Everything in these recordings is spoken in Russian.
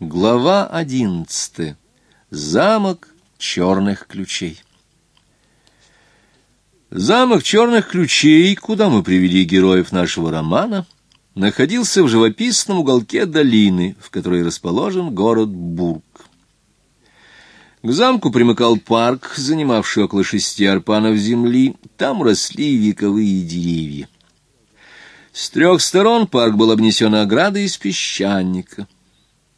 Глава одиннадцатая. Замок черных ключей. Замок черных ключей, куда мы привели героев нашего романа, находился в живописном уголке долины, в которой расположен город Бург. К замку примыкал парк, занимавший около шести арпанов земли. Там росли вековые деревья. С трех сторон парк был обнесен оградой из песчаника.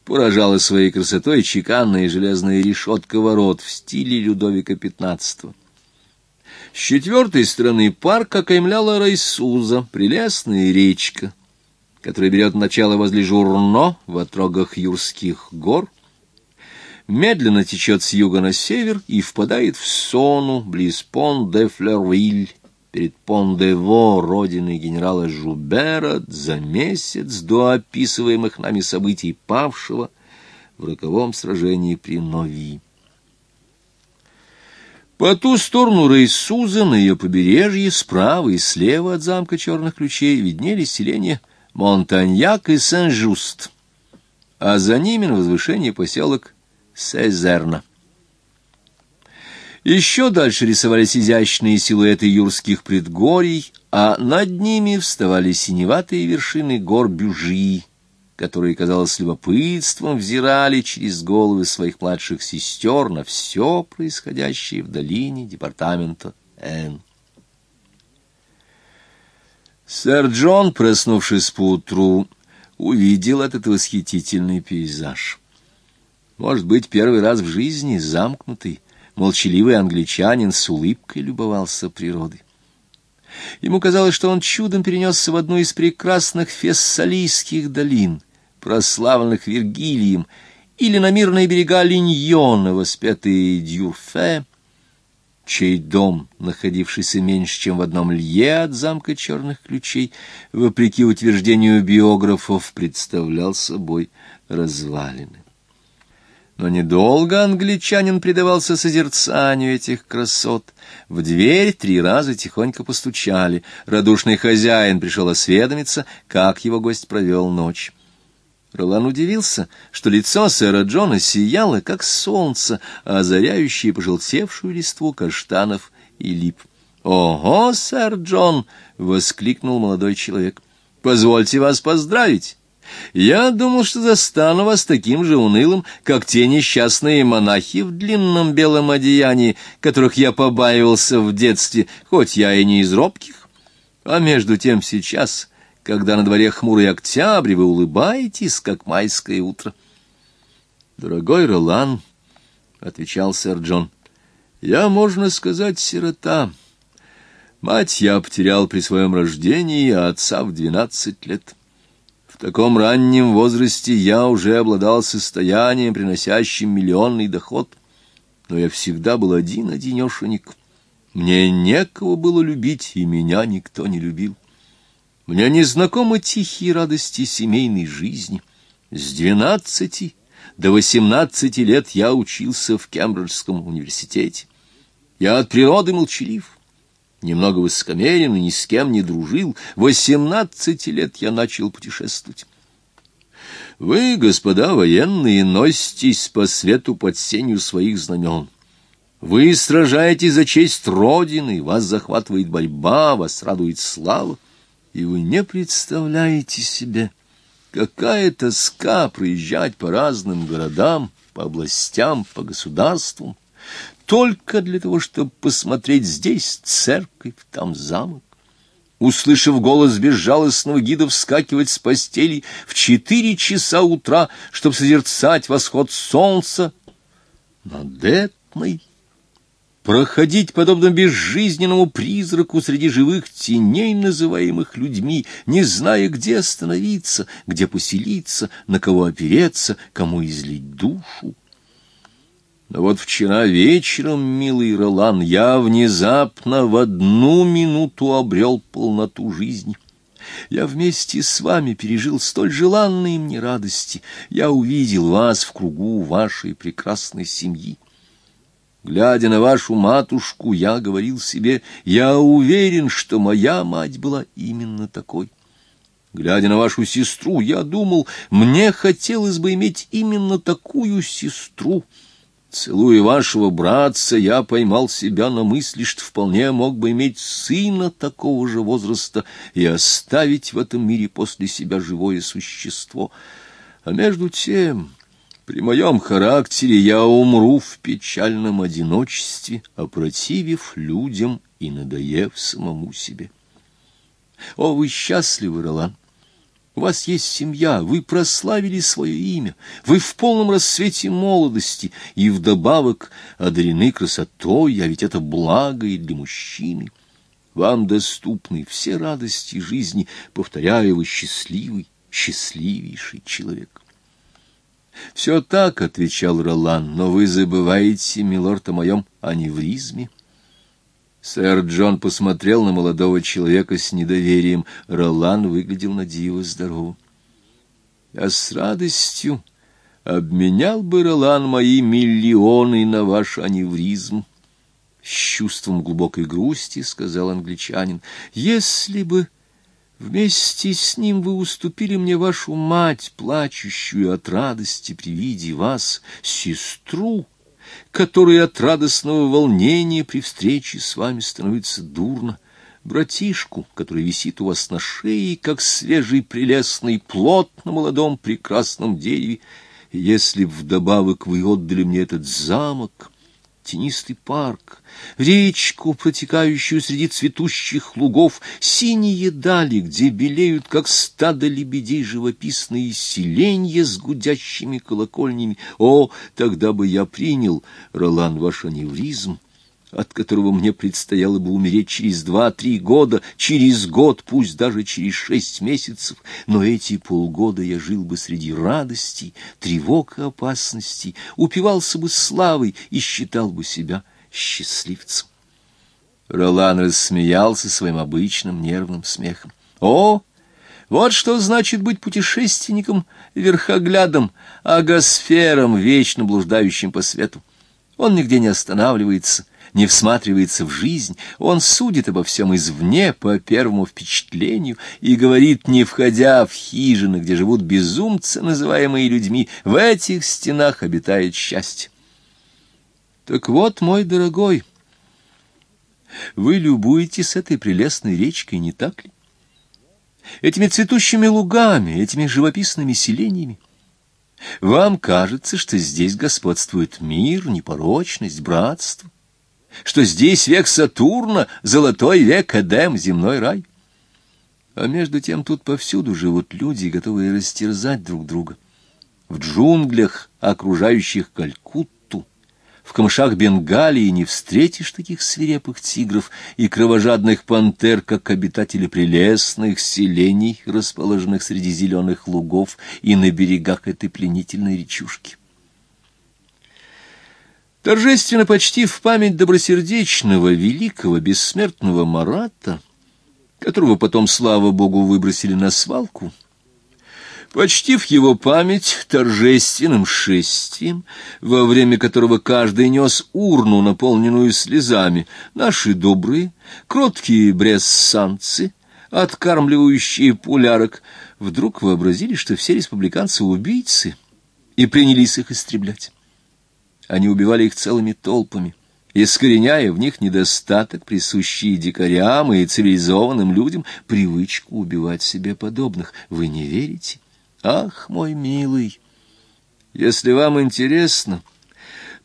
Поражала своей красотой чеканная железная решетка ворот в стиле Людовика XV. С четвертой стороны парк окаймляла Райсуза, прелестная речка, которая берет начало возле Журно в отрогах Юрских гор, медленно течет с юга на север и впадает в Сону, близ Пон-де-Флервиль, перед Пон-де-Во, родиной генерала Жубера, за месяц до описываемых нами событий павшего в роковом сражении при Нови. По ту сторону Рейсуза, на ее побережье, справа и слева от замка Черных Ключей, виднелись селения Монтаньяк и Сен-Жуст, а за ними на возвышении поселок Сезерна. Еще дальше рисовались изящные силуэты юрских предгорий, а над ними вставали синеватые вершины гор Бюжи, которые, казалось, любопытством взирали через головы своих младших сестер на все происходящее в долине департамента Н. Сэр Джон, проснувшись поутру, увидел этот восхитительный пейзаж. Может быть, первый раз в жизни замкнутый, молчаливый англичанин с улыбкой любовался природой. Ему казалось, что он чудом перенесся в одну из прекрасных фессалийских долин, прославленных Вергилием, или на мирные берега Линьона, воспетые Дюрфе, чей дом, находившийся меньше, чем в одном лье от замка черных ключей, вопреки утверждению биографов, представлял собой развалины. Но недолго англичанин предавался созерцанию этих красот. В дверь три раза тихонько постучали. Радушный хозяин пришел осведомиться, как его гость провел ночь. Ролан удивился, что лицо сэра Джона сияло, как солнце, озаряющее пожелтевшую листву каштанов и лип. «Ого, сэр Джон!» — воскликнул молодой человек. «Позвольте вас поздравить!» Я думал, что застану вас таким же унылым, как те несчастные монахи в длинном белом одеянии, которых я побаивался в детстве, хоть я и не из робких. А между тем сейчас, когда на дворе хмурый октябрь, вы улыбаетесь, как майское утро. — Дорогой Ролан, — отвечал сэр Джон, — я, можно сказать, сирота. Мать я потерял при своем рождении, а отца в двенадцать лет. — в таком раннем возрасте я уже обладал состоянием, приносящим миллионный доход, но я всегда был один-одинешенек. Мне некого было любить, и меня никто не любил. Мне не знакомы тихие радости семейной жизни. С двенадцати до восемнадцати лет я учился в Кембриджском университете. Я от природы молчалив немного высокомерен и ни с кем не дружил. Восемнадцати лет я начал путешествовать. Вы, господа военные, носитесь по свету под сенью своих знамен. Вы сражаетесь за честь Родины, вас захватывает борьба, вас радует слава, и вы не представляете себе, какая тоска проезжать по разным городам, по областям, по государствам, только для того, чтобы посмотреть здесь церковь, там замок. Услышав голос безжалостного гида вскакивать с постели в четыре часа утра, чтобы созерцать восход солнца над Этной, проходить подобно безжизненному призраку среди живых теней, называемых людьми, не зная, где остановиться, где поселиться, на кого опереться, кому излить душу. Но вот вчера вечером, милый Ролан, я внезапно в одну минуту обрел полноту жизни. Я вместе с вами пережил столь желанные мне радости. Я увидел вас в кругу вашей прекрасной семьи. Глядя на вашу матушку, я говорил себе, я уверен, что моя мать была именно такой. Глядя на вашу сестру, я думал, мне хотелось бы иметь именно такую сестру. Целуя вашего братца, я поймал себя на мысли, что вполне мог бы иметь сына такого же возраста и оставить в этом мире после себя живое существо. А между тем, при моем характере я умру в печальном одиночестве, опротивив людям и надоев самому себе. О, вы счастливы, Ролан! У вас есть семья, вы прославили свое имя, вы в полном рассвете молодости и вдобавок одарены красотой, а ведь это благо и для мужчины. Вам доступны все радости жизни, повторяю, вы счастливый, счастливейший человек. «Все так», — отвечал Ролан, — «но вы забываете, милорд, о моем аневризме». Сэр Джон посмотрел на молодого человека с недоверием. Ролан выглядел на диво здоровым. «А с радостью обменял бы Ролан мои миллионы на ваш аневризм». С чувством глубокой грусти сказал англичанин. «Если бы вместе с ним вы уступили мне вашу мать, плачущую от радости при виде вас, сестру, который от радостного волнения при встрече с вами становится дурно, братишку, который висит у вас на шее, как свежий прелестный плод на молодом прекрасном дереве, если вдобавок вы отдали мне этот замок, тенистый парк, речку, протекающую среди цветущих лугов, синие дали, где белеют, как стадо лебедей, живописные селенья с гудящими колокольнями. О, тогда бы я принял, Ролан, ваш аневризм, от которого мне предстояло бы умереть через два-три года, через год, пусть даже через шесть месяцев, но эти полгода я жил бы среди радостей, тревог и опасностей, упивался бы славой и считал бы себя счастливцем. Ролан рассмеялся своим обычным нервным смехом. «О, вот что значит быть путешественником, верхоглядом, агосфером, вечно блуждающим по свету. Он нигде не останавливается» не всматривается в жизнь, он судит обо всем извне по первому впечатлению и говорит, не входя в хижины, где живут безумцы, называемые людьми, в этих стенах обитает счастье. Так вот, мой дорогой, вы любуетесь этой прелестной речкой, не так ли? Этими цветущими лугами, этими живописными селениями. Вам кажется, что здесь господствует мир, непорочность, братство что здесь век Сатурна, золотой век Эдем, земной рай. А между тем тут повсюду живут люди, готовые растерзать друг друга. В джунглях, окружающих Калькутту, в камышах Бенгалии не встретишь таких свирепых тигров и кровожадных пантер, как обитатели прелестных селений, расположенных среди зеленых лугов и на берегах этой пленительной речушки. Торжественно почти в память добросердечного, великого, бессмертного Марата, которого потом, слава богу, выбросили на свалку, почти в его память торжественным шествием, во время которого каждый нес урну, наполненную слезами, наши добрые, кроткие брессанцы, откармливающие пулярок, вдруг вообразили, что все республиканцы — убийцы, и принялись их истреблять. Они убивали их целыми толпами, искореняя в них недостаток, присущий дикарям и цивилизованным людям, привычку убивать себе подобных. Вы не верите? Ах, мой милый! Если вам интересно,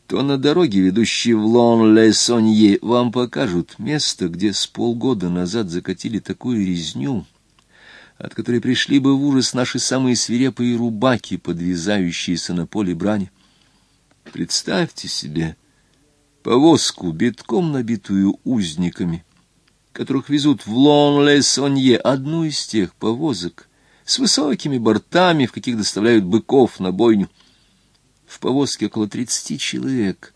то на дороге, ведущей в Лон-Ле-Сонье, вам покажут место, где с полгода назад закатили такую резню, от которой пришли бы в ужас наши самые свирепые рубаки, подвязающиеся на поле брани. Представьте себе повозку, битком набитую узниками, которых везут в Лон-Ле-Сонье, одну из тех повозок, с высокими бортами, в каких доставляют быков на бойню. В повозке около тридцати человек.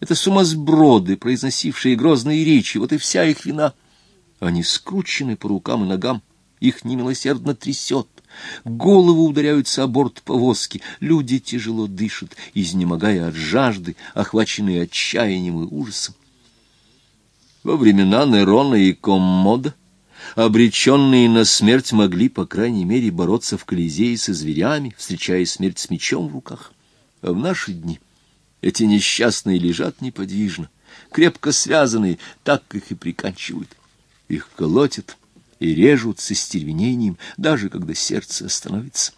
Это сумасброды, произносившие грозные речи, вот и вся их вина. Они скручены по рукам и ногам, их немилосердно трясет. Головы ударяются о борт повозки, люди тяжело дышат, изнемогая от жажды, охваченные отчаянием и ужасом. Во времена Нерона и Коммода обреченные на смерть могли, по крайней мере, бороться в Колизее со зверями, встречая смерть с мечом в руках. А в наши дни эти несчастные лежат неподвижно, крепко связанные, так их и приканчивают. Их колотят и режут со стервенением, даже когда сердце остановится.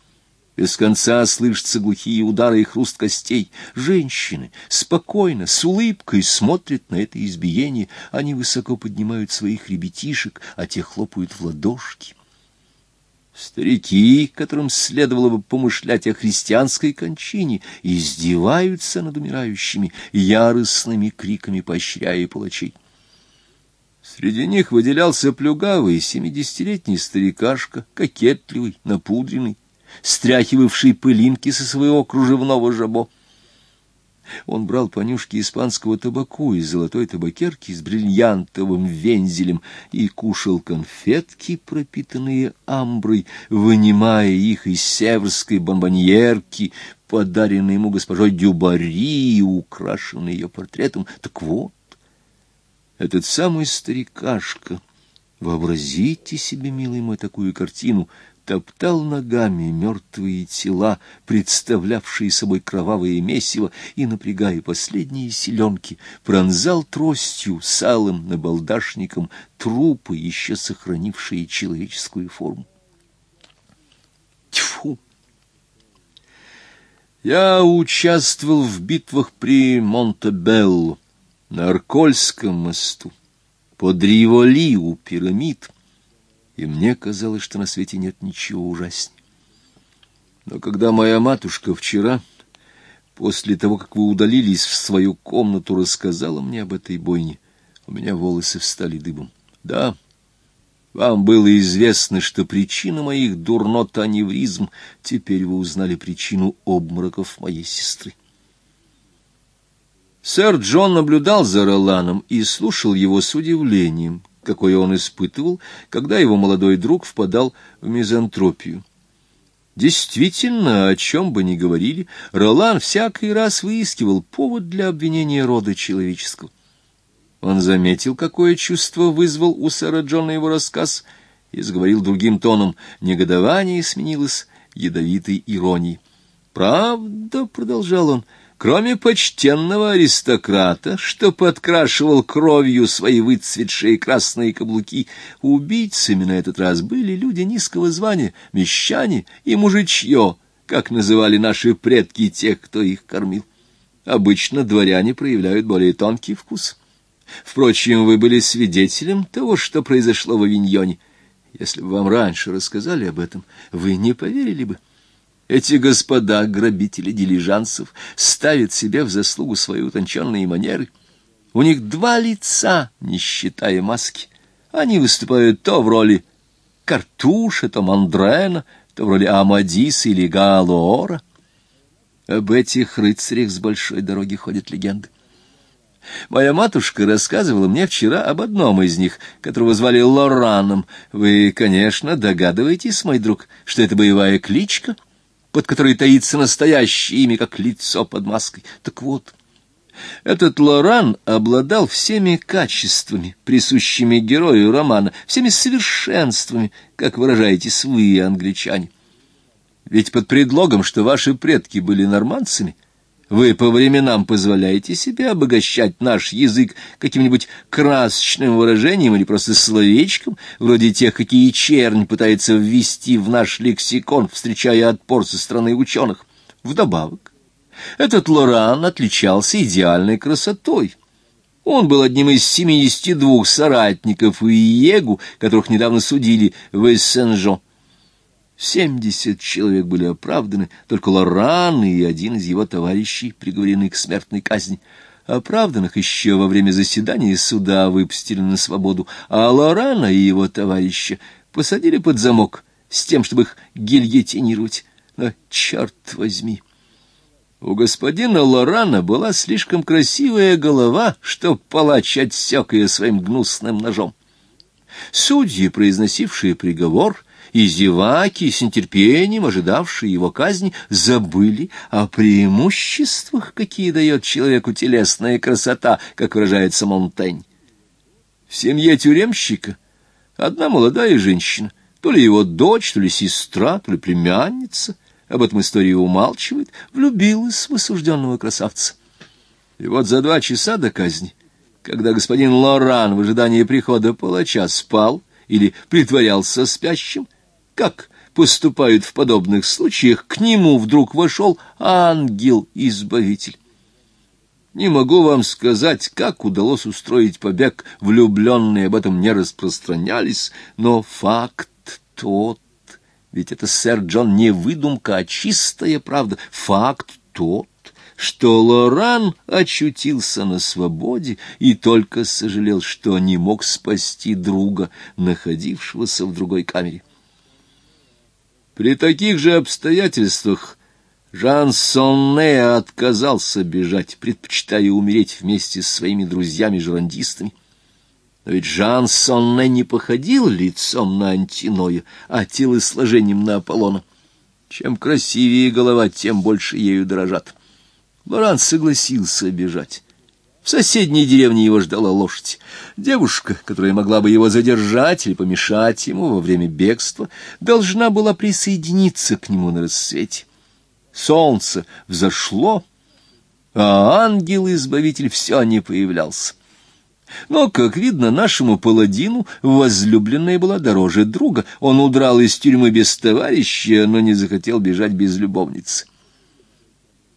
Без конца слышатся глухие удары и хруст костей. Женщины спокойно, с улыбкой смотрят на это избиение. Они высоко поднимают своих ребятишек, а те хлопают в ладошки. Старики, которым следовало бы помышлять о христианской кончине, издеваются над умирающими яростными криками, поощряя палачей. Среди них выделялся плюгавый семидесятилетний старикашка, кокетливый, напудренный, стряхивавший пылинки со своего кружевного жабо. Он брал понюшки испанского табаку из золотой табакерки с бриллиантовым вензелем и кушал конфетки, пропитанные амброй, вынимая их из северской бомбоньерки, подаренной ему госпожой Дюбари, украшенной ее портретом. Так вот, этот самый старикашка, вообразите себе, милый мой, такую картину, топтал ногами мертвые тела, представлявшие собой кровавое месиво, и, напрягая последние селенки, пронзал тростью салым набалдашником трупы, еще сохранившие человеческую форму. Тьфу! Я участвовал в битвах при Монтебелло, на Аркольском мосту, под Риволи у пирамид, и мне казалось, что на свете нет ничего ужаснее. Но когда моя матушка вчера, после того, как вы удалились в свою комнату, рассказала мне об этой бойне, у меня волосы встали дыбом. Да, вам было известно, что причина моих дурнот аневризм, теперь вы узнали причину обмороков моей сестры. Сэр Джон наблюдал за Роланом и слушал его с удивлением, какое он испытывал, когда его молодой друг впадал в мизантропию. Действительно, о чем бы ни говорили, Ролан всякий раз выискивал повод для обвинения рода человеческого. Он заметил, какое чувство вызвал у сэра Джона его рассказ, и заговорил другим тоном. Негодование сменилось ядовитой иронией. «Правда», — продолжал он, — Кроме почтенного аристократа, что подкрашивал кровью свои выцветшие красные каблуки, убийцами на этот раз были люди низкого звания, мещане и мужичье, как называли наши предки тех, кто их кормил. Обычно дворяне проявляют более тонкий вкус. Впрочем, вы были свидетелем того, что произошло в Авиньоне. Если бы вам раньше рассказали об этом, вы не поверили бы. Эти господа, грабители дилижансов, ставят себе в заслугу свои утонченные манеры. У них два лица, не считая маски. Они выступают то в роли Картуша, то Мандрена, то в роли Амадиса или Галоора. Об этих рыцарях с большой дороги ходят легенды. Моя матушка рассказывала мне вчера об одном из них, которого звали Лораном. Вы, конечно, догадываетесь, мой друг, что это боевая кличка — под которой таится настоящее имя, как лицо под маской. Так вот, этот Лоран обладал всеми качествами, присущими герою романа, всеми совершенствами, как выражаетесь вы, англичане. Ведь под предлогом, что ваши предки были нормандцами, вы по временам позволяете себе обогащать наш язык каким-нибудь красочным выражением или просто словечком, вроде тех, какие чернь пытается ввести в наш лексикон, встречая отпор со стороны ученых. Вдобавок, этот Лоран отличался идеальной красотой. Он был одним из семидесяти двух соратников Иегу, которых недавно судили в Эссен-Жо. Семьдесят человек были оправданы, только Лоран и один из его товарищей приговорены к смертной казни. Оправданных еще во время заседания суда выпустили на свободу, а Лорана и его товарища посадили под замок с тем, чтобы их гильотинировать. Но, черт возьми, у господина Лорана была слишком красивая голова, чтоб палач отсек ее своим гнусным ножом. Судьи, произносившие приговор, и зеваки, с нетерпением ожидавшие его казни, забыли о преимуществах, какие дает человеку телесная красота, как выражается Монтень. В семье тюремщика Одна молодая женщина, то ли его дочь, то ли сестра, то ли племянница, об этом история умалчивает, влюбилась в осужденного красавца. И вот за два часа до казни, когда господин Лоран в ожидании прихода палача спал или притворялся спящим, как поступают в подобных случаях, к нему вдруг вошел ангел-избавитель. Не могу вам сказать, как удалось устроить побег, влюбленные об этом не распространялись, но факт тот, ведь это, сэр Джон, не выдумка, а чистая правда, факт тот, что Лоран очутился на свободе и только сожалел, что не мог спасти друга, находившегося в другой камере. При таких же обстоятельствах Жан Сонне отказался бежать, предпочитая умереть вместе с своими друзьями-жерандистами. Но ведь Жан Сонне не походил лицом на Антиноя, а телосложением на Аполлона. Чем красивее голова, тем больше ею дорожат. Лоран согласился бежать. В соседней деревне его ждала лошадь. Девушка, которая могла бы его задержать или помешать ему во время бегства, должна была присоединиться к нему на рассвете. Солнце взошло, а ангел-избавитель все не появлялся. Но, как видно, нашему паладину возлюбленная была дороже друга. Он удрал из тюрьмы без товарища, но не захотел бежать без любовницы.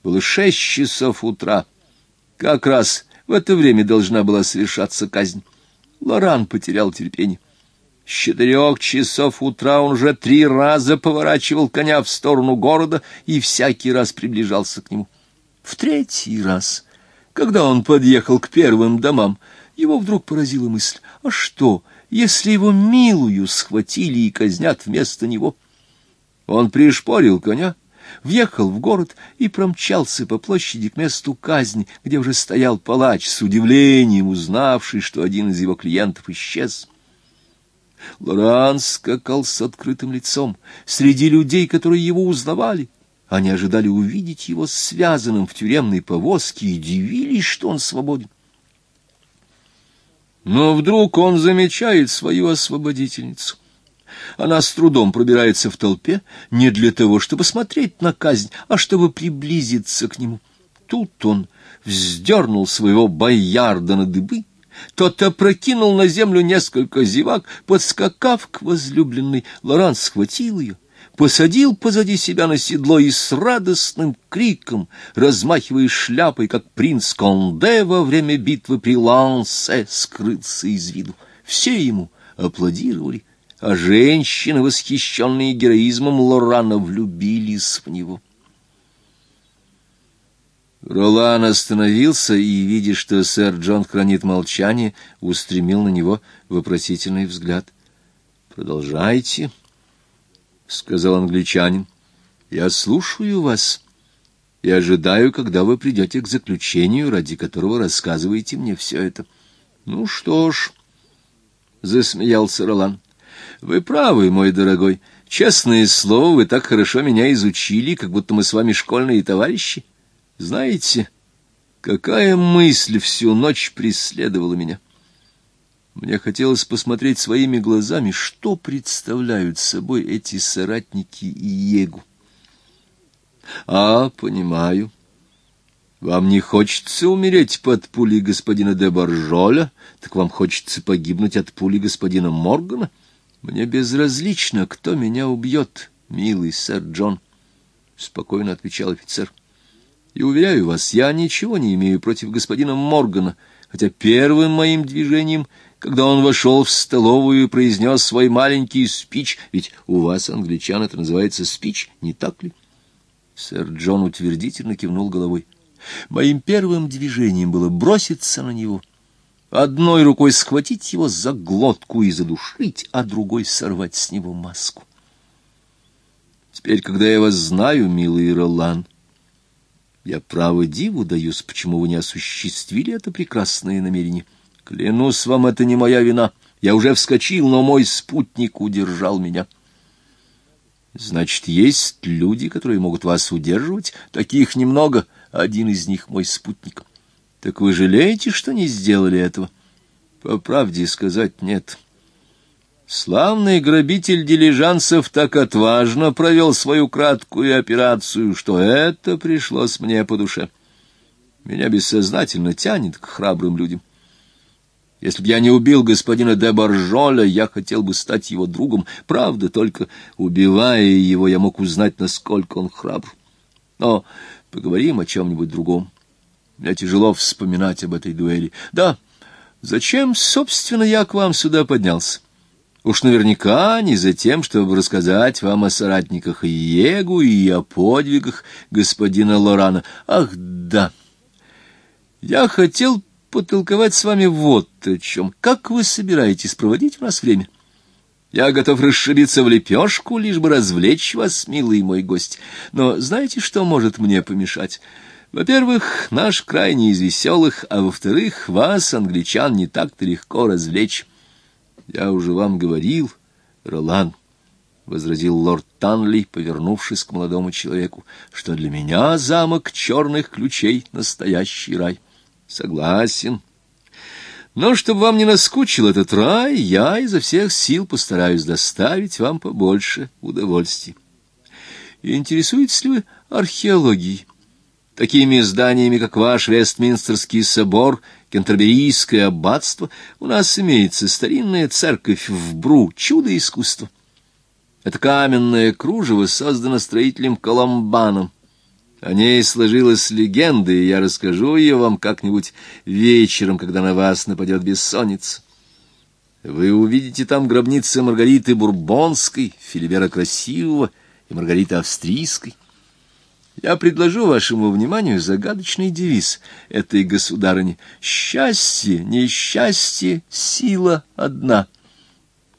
Было шесть часов утра. Как раз в это время должна была совершаться казнь. Лоран потерял терпение. С четырех часов утра он уже три раза поворачивал коня в сторону города и всякий раз приближался к нему. В третий раз, когда он подъехал к первым домам, его вдруг поразила мысль, а что, если его милую схватили и казнят вместо него? Он пришпорил коня, въехал в город и промчался по площади к месту казни, где уже стоял палач, с удивлением узнавший, что один из его клиентов исчез. Лоран скакал с открытым лицом среди людей, которые его узнавали. Они ожидали увидеть его связанным в тюремной повозке и дивились, что он свободен. Но вдруг он замечает свою освободительницу. Она с трудом пробирается в толпе не для того, чтобы смотреть на казнь, а чтобы приблизиться к нему. Тут он вздернул своего боярда на дыбы, тот опрокинул на землю несколько зевак, подскакав к возлюбленной, Лоран схватил ее, посадил позади себя на седло и с радостным криком, размахивая шляпой, как принц Конде во время битвы при Лансе, скрылся из виду. Все ему аплодировали, а женщины, восхищенные героизмом Лорана, влюбились в него. Ролан остановился и, видя, что сэр Джон хранит молчание, устремил на него вопросительный взгляд. «Продолжайте», — сказал англичанин. «Я слушаю вас и ожидаю, когда вы придете к заключению, ради которого рассказываете мне все это». «Ну что ж», — засмеялся Ролан, — «вы правы, мой дорогой. Честное слово, вы так хорошо меня изучили, как будто мы с вами школьные товарищи». Знаете, какая мысль всю ночь преследовала меня? Мне хотелось посмотреть своими глазами, что представляют собой эти соратники Иегу. А, понимаю. Вам не хочется умереть под пулей господина де Боржоля, так вам хочется погибнуть от пули господина Моргана? Мне безразлично, кто меня убьет, милый сэр Джон, — спокойно отвечал офицер. — и уверяю вас, я ничего не имею против господина Моргана, хотя первым моим движением, когда он вошел в столовую и произнес свой маленький спич, ведь у вас, англичан, это называется спич, не так ли? Сэр Джон утвердительно кивнул головой. Моим первым движением было броситься на него, одной рукой схватить его за глотку и задушить, а другой сорвать с него маску. Теперь, когда я вас знаю, милый Ролан, — я право диву даюсь, почему вы не осуществили это прекрасное намерение. Клянусь вам, это не моя вина. Я уже вскочил, но мой спутник удержал меня. Значит, есть люди, которые могут вас удерживать? Таких немного. Один из них мой спутник. Так вы жалеете, что не сделали этого? По правде сказать, нет. Славный грабитель дилижансов так отважно провел свою краткую операцию, что это пришлось мне по душе. Меня бессознательно тянет к храбрым людям. Если б я не убил господина де Боржоля, я хотел бы стать его другом. Правда, только убивая его, я мог узнать, насколько он храбр. Но поговорим о чем-нибудь другом. Мне тяжело вспоминать об этой дуэли. Да, зачем, собственно, я к вам сюда поднялся? Уж наверняка не за тем, чтобы рассказать вам о соратниках Иегу и о подвигах господина Лорана. Ах, да! Я хотел потолковать с вами вот о чем. Как вы собираетесь проводить у нас время? Я готов расшибиться в лепешку, лишь бы развлечь вас, милый мой гость. Но знаете, что может мне помешать? Во-первых, наш край не из веселых, а во-вторых, вас, англичан, не так-то легко развлечь. Я уже вам говорил, Ролан, — возразил лорд Танли, повернувшись к молодому человеку, — что для меня замок черных ключей — настоящий рай. Согласен. Но чтобы вам не наскучил этот рай, я изо всех сил постараюсь доставить вам побольше удовольствий. Интересуетесь ли вы археологией? Такими зданиями, как ваш Вестминстерский собор, Кентерберийское аббатство, у нас имеется старинная церковь в Бру, чудо искусства. Это каменное кружево создано строителем Коломбаном. О ней сложилась легенда, и я расскажу ее вам как-нибудь вечером, когда на вас нападет бессонница. Вы увидите там гробницы Маргариты Бурбонской, Филибера Красивого и Маргариты Австрийской. Я предложу вашему вниманию загадочный девиз этой государыни. «Счастье, несчастье, сила одна».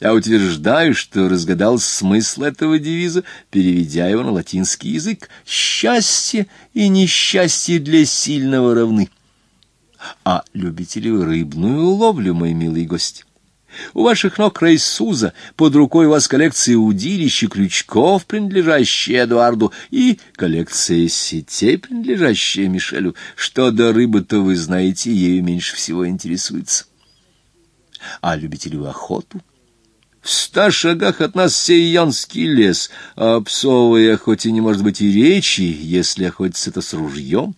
Я утверждаю, что разгадал смысл этого девиза, переведя его на латинский язык. «Счастье и несчастье для сильного равны». А любите ли вы рыбную ловлю, мой милый гость? У ваших ног Рейсуза, под рукой у вас коллекция удилищ и крючков, принадлежащая Эдуарду, и коллекция сетей, принадлежащая Мишелю. Что до рыбы, то вы знаете, ею меньше всего интересуется. А любите ли вы охоту? В ста шагах от нас Сейонский лес, а псовой охоте не может быть и речи, если охотиться это с ружьем.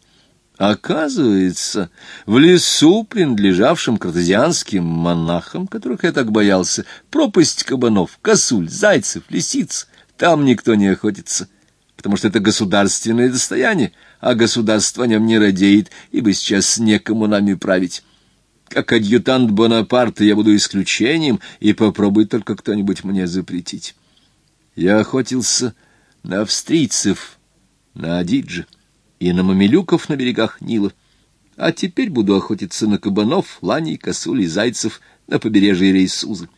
Оказывается, в лесу, принадлежавшем картезианским монахам, которых я так боялся, пропасть кабанов, косуль, зайцев, лисиц, там никто не охотится, потому что это государственное достояние, а государство о нем не радеет, ибо сейчас некому нами править. Как адъютант Бонапарта я буду исключением, и попробуй только кто-нибудь мне запретить. Я охотился на австрийцев, на Адиджи и на мамилюков на берегах Нила, а теперь буду охотиться на кабанов, ланей, косулей, зайцев на побережье Рейсузы.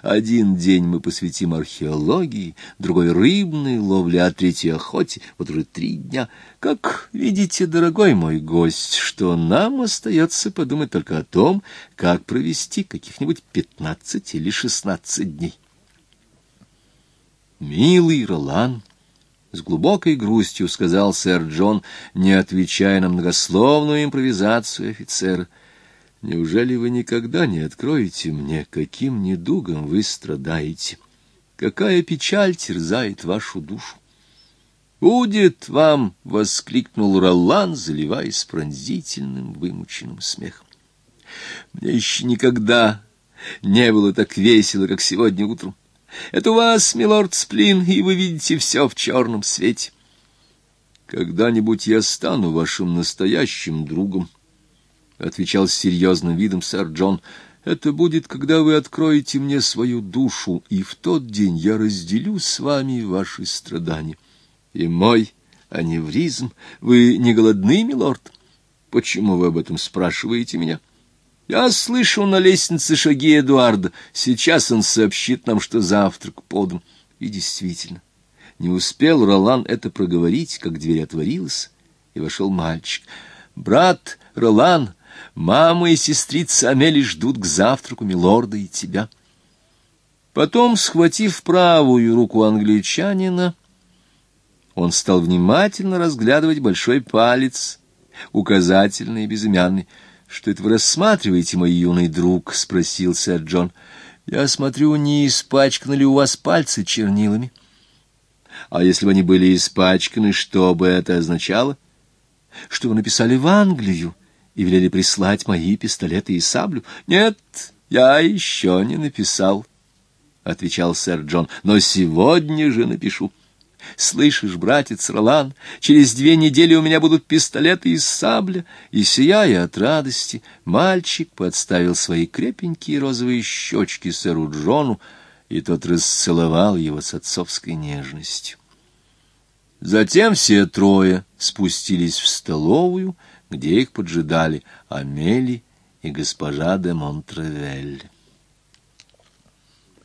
Один день мы посвятим археологии, другой — рыбной ловле, а третий — охоте. Вот уже три дня. Как видите, дорогой мой гость, что нам остается подумать только о том, как провести каких-нибудь пятнадцать или шестнадцать дней. «Милый Ролан», — с глубокой грустью сказал сэр Джон, не отвечая на многословную импровизацию офицера, — Неужели вы никогда не откроете мне, каким недугом вы страдаете? Какая печаль терзает вашу душу? «Будет вам!» — воскликнул Ролан, заливаясь пронзительным, вымученным смехом. «Мне еще никогда не было так весело, как сегодня утром. Это у вас, милорд Сплин, и вы видите все в черном свете. Когда-нибудь я стану вашим настоящим другом, отвечал с серьезным видом сэр Джон, — это будет, когда вы откроете мне свою душу, и в тот день я разделю с вами ваши страдания. И мой аневризм... Вы не голодны, милорд? Почему вы об этом спрашиваете меня? Я слышу на лестнице шаги Эдуарда. Сейчас он сообщит нам, что завтрак подан. И действительно, не успел Ролан это проговорить, как дверь отворилась, и вошел мальчик. «Брат Ролан!» Мама и сестрица Амели ждут к завтраку милорда и тебя. Потом, схватив правую руку англичанина, он стал внимательно разглядывать большой палец, указательный и безымянный. — Что это вы рассматриваете, мой юный друг? — спросил сэр Джон. — Я смотрю, не испачканы ли у вас пальцы чернилами. А если бы они были испачканы, что бы это означало? Что вы написали в Англию и велели прислать мои пистолеты и саблю? Нет, я еще не написал, — отвечал сэр Джон, — но сегодня же напишу. Слышишь, братец Ролан, через две недели у меня будут пистолеты и сабля. И, сияя от радости, мальчик подставил свои крепенькие розовые щечки сэру Джону, и тот расцеловал его с отцовской нежностью. Затем все трое спустились в столовую, где их поджидали Амели и госпожа де Монтревель.